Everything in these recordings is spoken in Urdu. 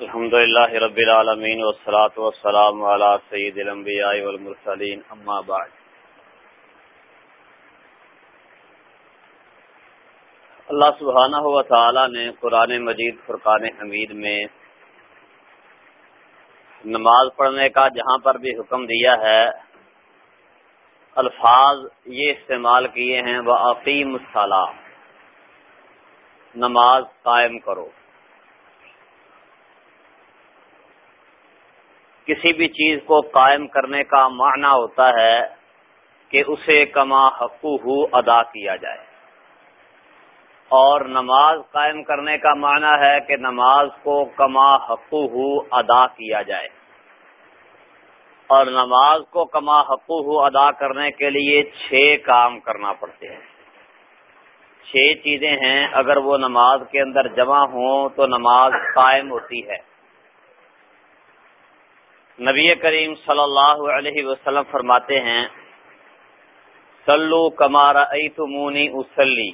الحمد لله رب العالمين والصلاة والسلام على سيد الانبياء والمرسلين اما بعد. اللہ سبحانہ و تعالی نے قرآن مجید، فرقان حمید میں نماز پڑھنے کا جہاں پر بھی حکم دیا ہے، الفاظ یہ استعمال کیے ہیں وہ عقیم الصلاح نماز قائم کرو۔ کسی بھی چیز کو قائم کرنے کا معنی ہوتا ہے کہ اسے کما حقوق ادا کیا جائے۔ اور نماز قائم کرنے کا معنی ہے کہ نماز کو کما حقوق ادا کیا جائے۔ اور نماز کو کما حقوق ادا کرنے کے لیے چھ کام کرنا پڑتے ہیں۔ چھ چیزیں ہیں۔ اگر وہ نماز کے اندر جمع ہوں تو نماز قائم ہوتی ہے۔ نبی کریم صلی اللہ علیہ وسلم فرماتے ہیں سلو کمارا تمونی اسلی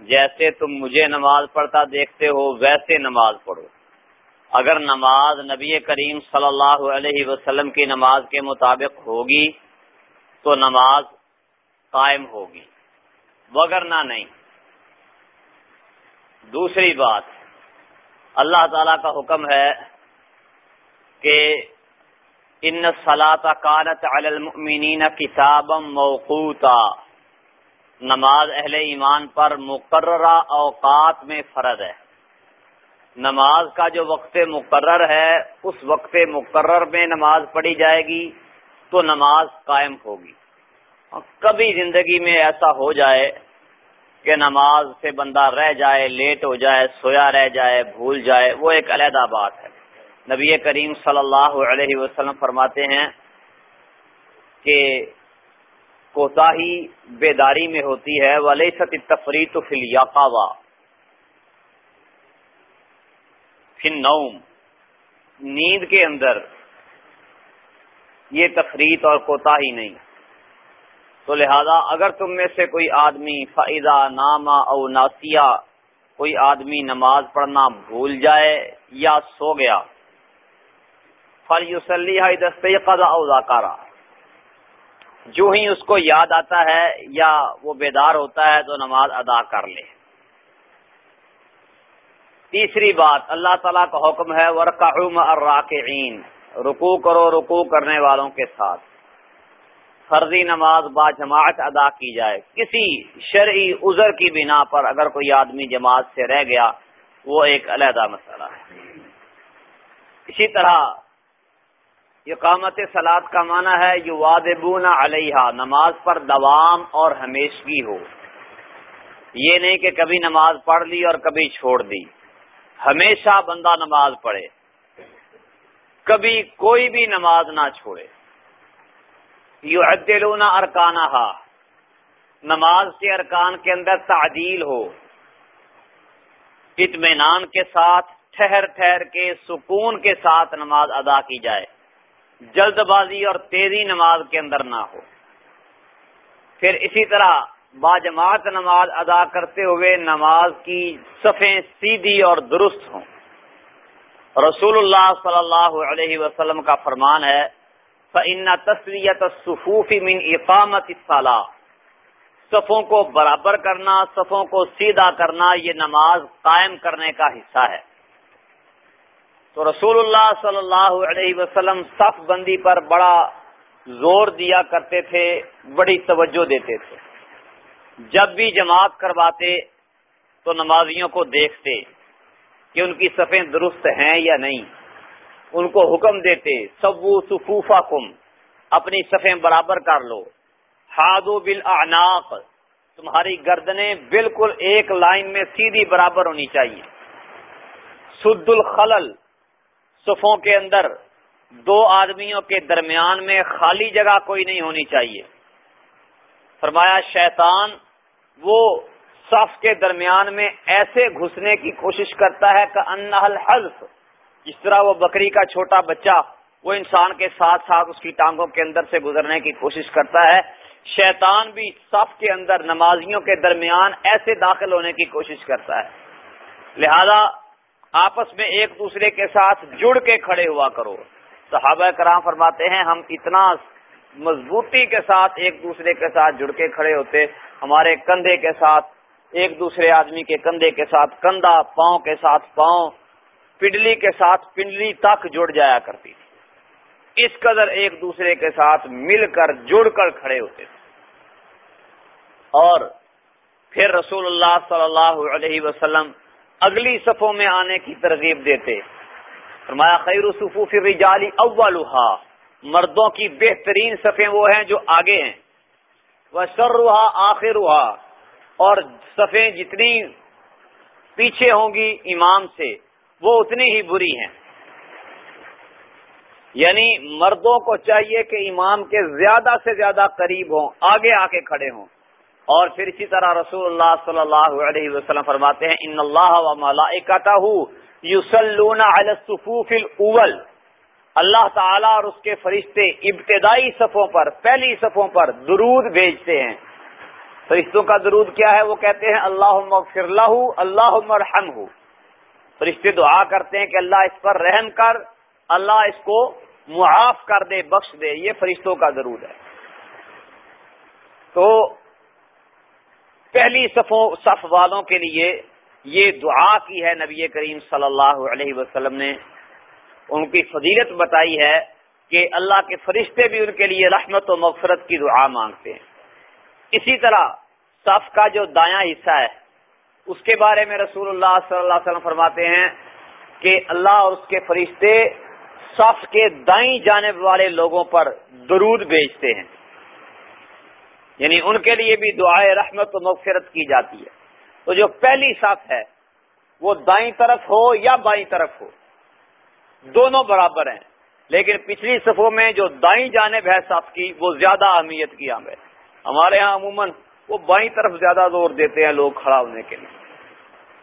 جیسے تم مجھے نماز پڑھتا دیکھتے ہو، ویسے نماز پڑھو۔ اگر نماز نبی کریم صلی اللہ علیہ وسلم کی نماز کے مطابق ہوگی، تو نماز قائم ہوگی۔ وگرنہ نہیں۔ دوسری بات، اللہ تعالی کا حکم ہے کہ ان سلاط کانت المؤمنین کتاب موقوتا۔ نماز اہل ایمان پر مقررہ اوقات میں فرض ہے۔ نماز کا جو وقت مقرر ہے، اس وقت مقرر میں نماز پڑھی جائے گی تو نماز قائم ہوگی۔ کبھی زندگی میں ایسا ہو جائے کہ نماز سے بندہ رہ جائے، لیٹ ہو جائے، سویا رہ جائے، بھول جائے، وہ ایک علیحدہ بات ہے۔ نبی کریم صلی اللہ علیہ وسلم فرماتے ہیں کہ کوتا ہی بیداری میں ہوتی ہے ولی ست تفریح تو فلیاقا پھر نوم نیند کے اندر یہ تفریح اور کوتا ہی نہیں۔ تو لہذا اگر تم میں سے کوئی آدمی فائدہ نامہ او ناسیہ کوئی آدمی نماز پڑھنا بھول جائے یا سو گیا فلی اوزاکارا جو ہی اس کو یاد آتا ہے یا وہ بیدار ہوتا ہے تو نماز ادا کر لے۔ تیسری بات، اللہ تعالیٰ کا حکم ہے ورقم الراکعین رکو کرو رکو کرنے والوں کے ساتھ۔ فرضی نماز با جماعت ادا کی جائے۔ کسی شرعی عذر کی بنا پر اگر کوئی آدمی جماعت سے رہ گیا، وہ ایک علیحدہ مسئلہ ہے۔ اسی طرح اقامت سلاد کا معنی ہے یو وادبون علیہ نماز پر دوام اور ہمیشگی ہو۔ یہ نہیں کہ کبھی نماز پڑھ لی اور کبھی چھوڑ دی۔ ہمیشہ بندہ نماز پڑھے۔ کبھی کوئی بھی نماز نہ چھوڑے۔ یو عدلون ارکانہ نماز کے ارکان کے اندر تعدیل ہو۔ اطمینان کے ساتھ، ٹھہر ٹھہر کے، سکون کے ساتھ نماز ادا کی جائے۔ جلد بازی اور تیزی نماز کے اندر نہ ہو۔ پھر اسی طرح باجماعت نماز ادا کرتے ہوئے نماز کی صفیں سیدھی اور درست ہوں۔ رسول اللہ صلی اللہ علیہ وسلم کا فرمان ہے فن تصویت صفوفی من اقامت صلاح صفوں کو برابر کرنا، صفوں کو سیدھا کرنا، یہ نماز قائم کرنے کا حصہ ہے۔ تو رسول اللہ صلی اللہ علیہ وسلم صف بندی پر بڑا زور دیا کرتے تھے، بڑی توجہ دیتے تھے۔ جب بھی جماعت کرواتے تو نمازیوں کو دیکھتے کہ ان کی صفیں درست ہیں یا نہیں۔ ان کو حکم دیتے سبو صفوفا کم اپنی صفیں برابر کر لو۔ ہادو بل تمہاری گردنیں بالکل ایک لائن میں سیدھی برابر ہونی چاہیے۔ سد الخلل صفوں کے اندر دو آدمیوں کے درمیان میں خالی جگہ کوئی نہیں ہونی چاہیے۔ فرمایا، شیطان وہ صف کے درمیان میں ایسے گھسنے کی کوشش کرتا ہے کہ انحل حلف جس طرح وہ بکری کا چھوٹا بچہ وہ انسان کے ساتھ ساتھ اس کی ٹانگوں کے اندر سے گزرنے کی کوشش کرتا ہے۔ شیطان بھی صف کے اندر نمازیوں کے درمیان ایسے داخل ہونے کی کوشش کرتا ہے۔ لہذا آپس میں ایک دوسرے کے ساتھ جڑ کے کھڑے ہوا کرو۔ صحابہ کرام فرماتے ہیں، ہم اتنا مضبوطی کے ساتھ ایک دوسرے کے ساتھ جڑ کے کھڑے ہوتے، ہمارے کندھے کے ساتھ، ایک دوسرے آدمی کے کندھے کے ساتھ، کندھا پاؤں کے ساتھ پاؤں، پنڈلی کے ساتھ پنڈلی تک جڑ جایا کرتی تھی۔ اس قدر ایک دوسرے کے ساتھ مل کر جڑ کر کھڑے ہوتے۔ تھے اور پھر رسول اللہ صلی اللہ علیہ وسلم اگلی صفوں میں آنے کی ترغیب دیتے۔ فرمایا، خیر صفوف الرجال اولها مردوں کی بہترین صفیں وہ ہیں جو آگے ہیں۔ وہ سرا آخر اور صفیں جتنی پیچھے ہوں گی امام سے، وہ اتنی ہی بری ہیں۔ یعنی مردوں کو چاہیے کہ امام کے زیادہ سے زیادہ قریب ہوں، آگے آ کے کھڑے ہوں۔ اور پھر اسی طرح رسول اللہ صلی اللہ علیہ وسلم فرماتے ہیں، ان اللہ و علی الصفوف الاول. اللہ تعالیٰ اور اس کے فرشتے ابتدائی صفوں پر، پہلی صفوں پر درود بھیجتے ہیں۔ فرشتوں کا درود کیا ہے؟ وہ کہتے ہیں اللہ اللہ اللہ مرحم فرشتے دعا کرتے ہیں کہ اللہ اس پر رحم کر، اللہ اس کو معاف کر دے، بخش دے۔ یہ فرشتوں کا درود ہے۔ تو پہلی صفوں صف والوں کے لیے یہ دعا کی ہے نبی کریم صلی اللہ علیہ وسلم نے۔ ان کی فضیلت بتائی ہے کہ اللہ کے فرشتے بھی ان کے لیے رحمت و مغفرت کی دعا مانگتے ہیں۔ اسی طرح صف کا جو دایاں حصہ ہے، اس کے بارے میں رسول اللہ صلی اللہ علیہ وسلم فرماتے ہیں کہ اللہ اور اس کے فرشتے صف کے دائیں جانب والے لوگوں پر درود بھیجتے ہیں۔ یعنی ان کے لیے بھی دعائیں رحمت و مغفرت کی جاتی ہے۔ تو جو پہلی صف ہے، وہ دائیں طرف ہو یا بائیں طرف ہو، دونوں برابر ہیں۔ لیکن پچھلی صفوں میں جو دائیں جانب ہے صف کی، وہ زیادہ اہمیت کی عام ہے۔ ہمارے یہاں عموماً وہ بائیں طرف زیادہ زور دیتے ہیں لوگ کھڑا ہونے کے لیے۔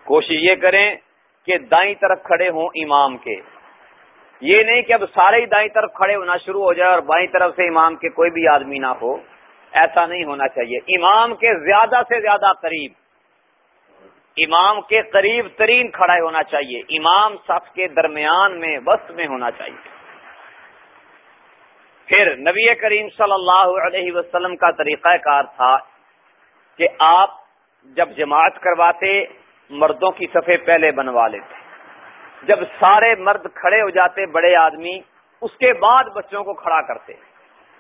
کوشش یہ کریں کہ دائیں طرف کھڑے ہوں امام کے۔ یہ نہیں کہ اب سارے ہی دائیں طرف کھڑے ہونا شروع ہو جائے اور بائیں طرف سے امام کے کوئی بھی آدمی نہ ہو۔ ایسا نہیں ہونا چاہیے۔ امام کے زیادہ سے زیادہ قریب۔ امام کے قریب ترین کھڑا ہونا چاہیے۔ امام صف کے درمیان میں، وسط میں ہونا چاہیے۔ پھر نبی کریم صلی اللہ علیہ وسلم کا طریقہ کار تھا کہ آپ جب جماعت کرواتے، مردوں کی صفے پہلے بنوا لیتے۔ جب سارے مرد کھڑے ہو جاتے، بڑے آدمی، اس کے بعد بچوں کو کھڑا کرتے۔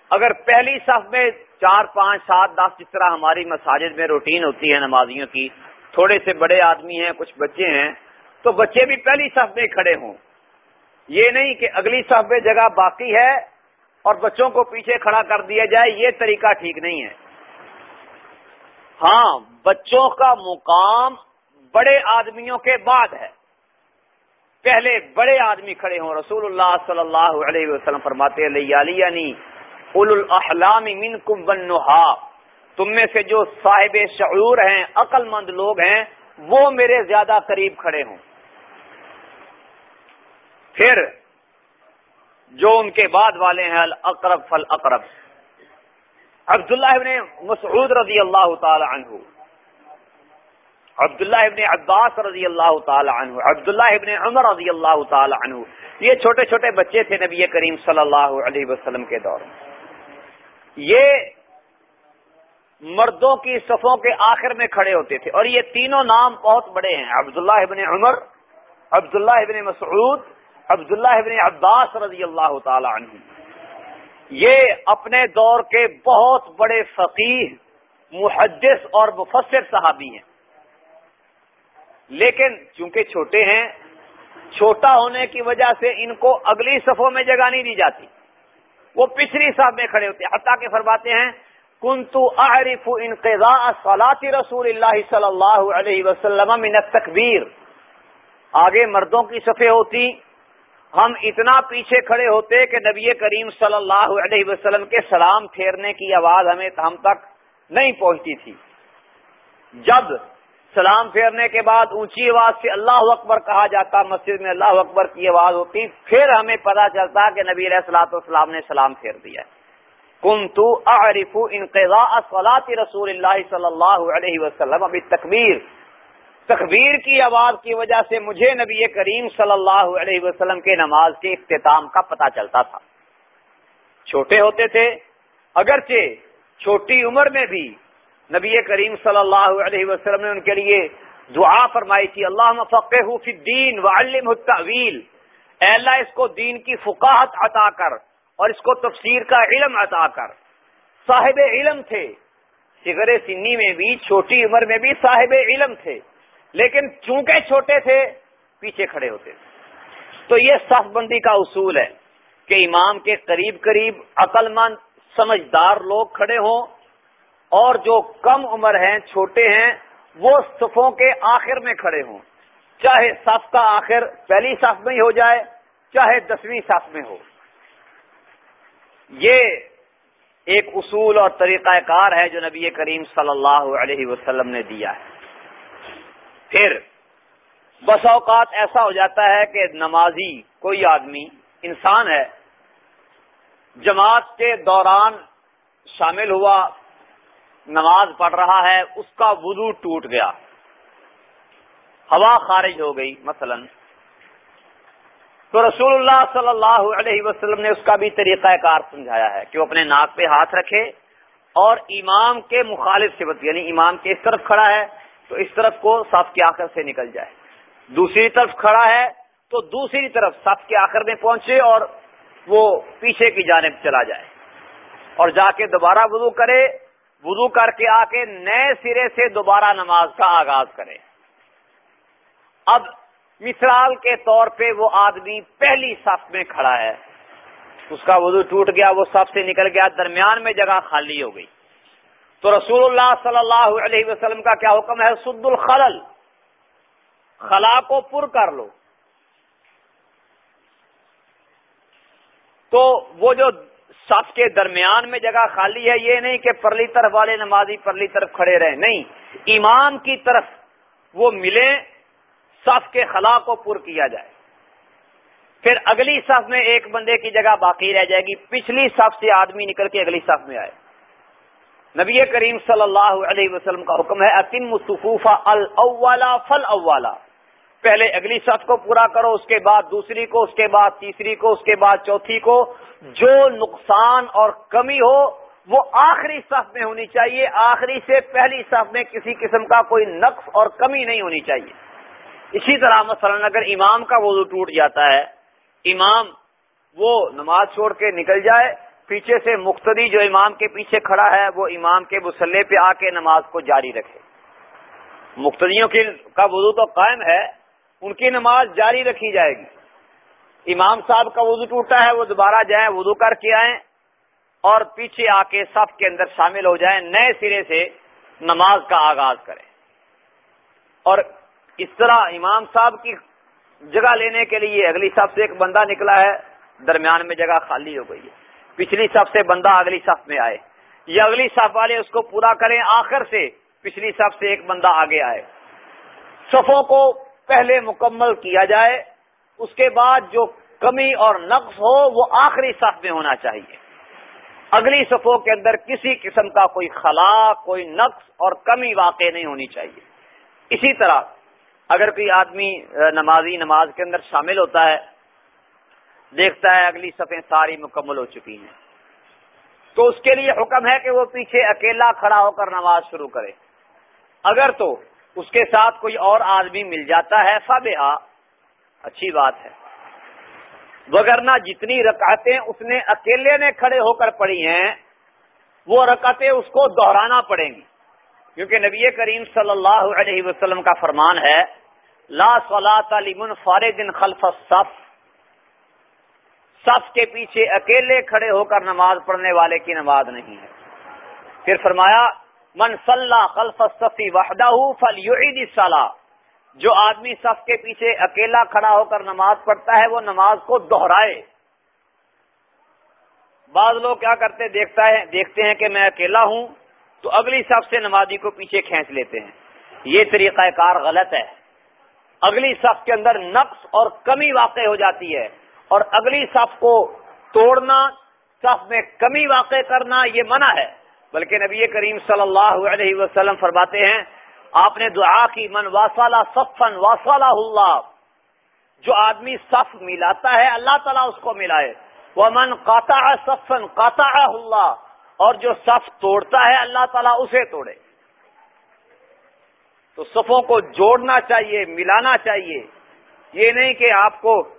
اگر پہلی صف میں چار، پانچ، سات، دس جس طرح ہماری مساجد میں روٹین ہوتی ہے نمازیوں کی، تھوڑے سے بڑے آدمی ہیں، کچھ بچے ہیں، تو بچے بھی پہلی صف میں کھڑے ہوں۔ یہ نہیں کہ اگلی صف میں جگہ باقی ہے اور بچوں کو پیچھے کھڑا کر دیا جائے، یہ طریقہ ٹھیک نہیں ہے۔ ہاں بچوں کا مقام بڑے آدمیوں کے بعد ہے۔ پہلے بڑے آدمی کھڑے ہوں، رسول اللہ صلی اللہ علیہ وسلم فرماتے علی الاحلام منکم والنہا۔ تم میں سے جو صاحب شعور ہیں عقل مند لوگ ہیں، وہ میرے زیادہ قریب کھڑے ہوں۔ پھر جو ان کے بعد والے ہیں، الاقرب فل اقرب عبداللہ ابن مسعود رضی اللہ تعالی عنہ۔ عبداللہ ابن عباس رضی اللہ تعالی عنہ۔ عبداللہ ابن عمر رضی اللہ تعالی عنہ۔ یہ چھوٹے چھوٹے بچے تھے نبی کریم صلی اللہ علیہ وسلم کے دور۔ میں یہ مردوں کی صفوں کے آخر میں کھڑے ہوتے تھے اور یہ تینوں نام بہت بڑے ہیں۔ عبداللہ ابن عمر، عبداللہ ابن مسعود، عبداللہ ابن عباس رضی اللہ تعالی عنہ۔ یہ اپنے دور کے بہت بڑے فقیر محدث اور مفسر صحابی ہیں۔ لیکن چونکہ چھوٹے ہیں، چھوٹا ہونے کی وجہ سے ان کو اگلی صفوں میں جگہ نہیں دی جاتی۔ وہ پچھلی صاحب میں کھڑے ہوتے ہیں۔ حتیٰ کہ فرماتے ہیں، کنتو اعرف انقضاء صلاة رسول اللہ صلی اللہ علیہ وسلم من التکبیر. آگے مردوں کی صفحے ہوتی، ہم اتنا پیچھے کھڑے ہوتے کہ نبی کریم صلی اللہ علیہ وسلم کے سلام پھیرنے کی آواز ہمیں ہم تک نہیں پہنچتی تھی۔ جب سلام پھیرنے کے بعد اونچی آواز سے اللہ اکبر کہا جاتا، مسجد میں اللہ اکبر کی آواز ہوتی، پھر ہمیں پتا چلتا کہ نبی علیہ السلاۃ والسلام نے سلام پھیر دیا۔ کنتو اعرف انقضاء صلاة رسول اللہ صلی اللہ علیہ وسلم۔ ابھی تکبیر تخبیر کی آواز کی وجہ سے مجھے نبی کریم صلی اللہ علیہ وسلم کے نماز کے اختتام کا پتہ چلتا تھا۔ چھوٹے ہوتے تھے، اگرچہ چھوٹی عمر میں بھی نبی کریم صلی اللہ علیہ وسلم نے ان کے لیے دعا فرمائی تھی اللہ فقہ فی الدین وعلم التعویل۔ اے اللہ، اس کو دین کی فقاہت عطا کر اور اس کو تفسیر کا علم عطا کر۔ صاحب علم تھے سگر سنی میں بھی، چھوٹی عمر میں بھی صاحب علم تھے۔ لیکن چونکہ چھوٹے تھے، پیچھے کھڑے ہوتے۔ تھے تو یہ صف بندی کا اصول ہے کہ امام کے قریب قریب عقل مند، سمجھدار لوگ کھڑے ہوں۔ اور جو کم عمر ہیں، چھوٹے ہیں، وہ صفوں کے آخر میں کھڑے ہوں۔ چاہے صف کا آخر پہلی صف میں ہی ہو جائے، چاہے دسویں صف میں ہو۔ یہ ایک اصول اور طریقہ کار ہے جو نبی کریم صلی اللہ علیہ وسلم نے دیا ہے۔ پھر بس اوقات ایسا ہو جاتا ہے کہ نمازی کوئی آدمی انسان ہے، جماعت کے دوران شامل ہوا نماز پڑھ رہا ہے، اس کا وضو ٹوٹ گیا۔ ہوا خارج ہو گئی، مثلا۔ تو رسول اللہ صلی اللہ علیہ وسلم نے اس کا بھی طریقہ کار سمجھایا ہے کہ وہ اپنے ناک پہ ہاتھ رکھے اور امام کے مخالف صفت یعنی امام کے اس طرف کھڑا ہے تو اس طرف کو صف کے آخر سے نکل جائے۔ دوسری طرف کھڑا ہے تو دوسری طرف صف کے آخر میں پہنچے اور وہ پیچھے کی جانب چلا جائے اور جا کے دوبارہ وضو کرے وضو کر کے آ کے نئے سرے سے دوبارہ نماز کا آغاز کرے۔ اب مثال کے طور پہ وہ آدمی پہلی صف میں کھڑا ہے۔ اس کا وضو ٹوٹ گیا، وہ صف سے نکل گیا، درمیان میں جگہ خالی ہو گئی۔ تو رسول اللہ صلی اللہ علیہ وسلم کا کیا حکم ہے؟ سد الخلل۔ خلا کو پر کر لو۔ تو وہ جو صف کے درمیان میں جگہ خالی ہے، یہ نہیں کہ پرلی طرف والے نمازی پرلی طرف کھڑے رہے نہیں۔ امام کی طرف وہ ملے صف کے خلا کو پر کیا جائے۔ پھر اگلی صف میں ایک بندے کی جگہ باقی رہ جائے گی، پچھلی صف سے آدمی نکل کے اگلی صف میں آئے۔ نبی کریم صلی اللہ علیہ وسلم کا حکم ہے، اتم صفوفہ الاولا فل اولا پہلے اگلی صف کو پورا کرو، اس کے بعد دوسری کو، اس کے بعد تیسری کو، اس کے بعد چوتھی کو۔ جو نقصان اور کمی ہو، وہ آخری صف میں ہونی چاہیے۔ آخری سے پہلی صف میں کسی قسم کا کوئی نقص اور کمی نہیں ہونی چاہیے۔ اسی طرح مثلا اگر امام کا وضو ٹوٹ جاتا ہے، امام وہ نماز چھوڑ کے نکل جائے، پیچھے سے مقتدی جو امام کے پیچھے کھڑا ہے، وہ امام کے مسلح پہ آ کے نماز کو جاری رکھے۔ مقتدیوں کا وضو تو قائم ہے ان کی نماز جاری رکھی جائے گی۔ امام صاحب کا وضو ٹوٹا ہے، وہ دوبارہ جائیں، وضو کر کے آئیں اور پیچھے آ کے صف کے اندر شامل ہو جائیں، نئے سرے سے نماز کا آغاز کریں۔ اور اس طرح امام صاحب کی جگہ لینے کے لیے اگلی صف سے ایک بندہ نکلا ہے، درمیان میں جگہ خالی ہو گئی ہے۔ پچھلی صف سے بندہ اگلی صف میں آئے۔ یا اگلی صف والے اس کو پورا کریں، آخر سے پچھلی صف سے ایک بندہ آگے آئے۔ صفوں کو پہلے مکمل کیا جائے، اس کے بعد جو کمی اور نقص ہو، وہ آخری صف میں ہونا چاہیے۔ اگلی صفوں کے اندر کسی قسم کا کوئی خلا، کوئی نقص اور کمی واقع نہیں ہونی چاہیے۔ اسی طرح اگر کوئی آدمی نمازی نماز کے اندر شامل ہوتا ہے، دیکھتا ہے اگلی صفیں ساری مکمل ہو چکی ہیں، تو اس کے لیے حکم ہے کہ وہ پیچھے اکیلا کھڑا ہو کر نماز شروع کرے۔ اگر تو اس کے ساتھ کوئی اور آدمی مل جاتا ہے فب اچھی بات ہے۔ وگرنہ جتنی رکعتیں اس نے اکیلے نے کھڑے ہو کر پڑی ہیں، وہ رکعتیں اس کو دہرانا پڑیں گی۔ کیونکہ نبی کریم صلی اللہ علیہ وسلم کا فرمان ہے، لا صلاح لمن فارغ خلف الصف۔ صف کے پیچھے اکیلے کھڑے ہو کر نماز پڑھنے والے کی نماز نہیں ہے۔ پھر فرمایا من صلاح خلف صفی وحدہ فل صلاح جو آدمی صف کے پیچھے اکیلا کھڑا ہو کر نماز پڑھتا ہے، وہ نماز کو دوہرائے بعض لوگ کیا کرتے، دیکھتا ہے، دیکھتے ہیں کہ میں اکیلا ہوں، تو اگلی صف سے نمازی کو پیچھے کھینچ لیتے ہیں۔ یہ طریقہ کار غلط ہے۔ اگلی صف کے اندر نقص اور کمی واقع ہو جاتی ہے۔ اور اگلی صف کو توڑنا، صف میں کمی واقع کرنا، یہ منع ہے۔ بلکہ نبی کریم صلی اللہ علیہ وسلم فرماتے ہیں، آپ نے دعا کی، من واسالہ صفن واسالہ اللہ۔ جو آدمی صف ملاتا ہے، اللہ تعالیٰ اس کو ملائے۔ وہ من قاطع صفن قاطع اللہ۔ اور جو صف توڑتا ہے، اللہ تعالیٰ اسے توڑے۔ تو صفوں کو جوڑنا چاہیے، ملانا چاہیے۔ یہ نہیں کہ آپ کو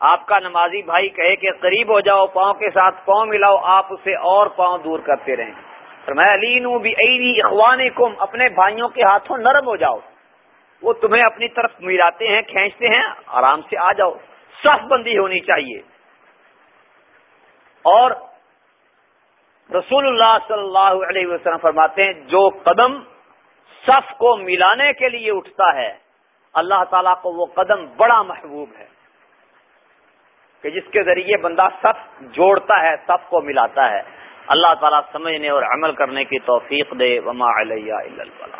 آپ کا نمازی بھائی کہے کہ قریب ہو جاؤ، پاؤں کے ساتھ پاؤں ملاؤ، آپ اسے اور پاؤں دور کرتے رہیں۔ میں علی نوں بھی اخوان اپنے بھائیوں کے ہاتھوں نرم ہو جاؤ۔ وہ تمہیں اپنی طرف ملاتے ہیں، کھینچتے ہیں، آرام سے آ جاؤ۔ صف بندی ہونی چاہیے۔ اور رسول اللہ صلی اللہ علیہ وسلم فرماتے ہیں، جو قدم صف کو ملانے کے لیے اٹھتا ہے، اللہ تعالیٰ کو وہ قدم بڑا محبوب ہے۔ کہ جس کے ذریعے بندہ صف جوڑتا ہے، صف کو ملاتا ہے۔ اللہ تعالیٰ سمجھنے اور عمل کرنے کی توفیق دے۔ وما علیہ اللہ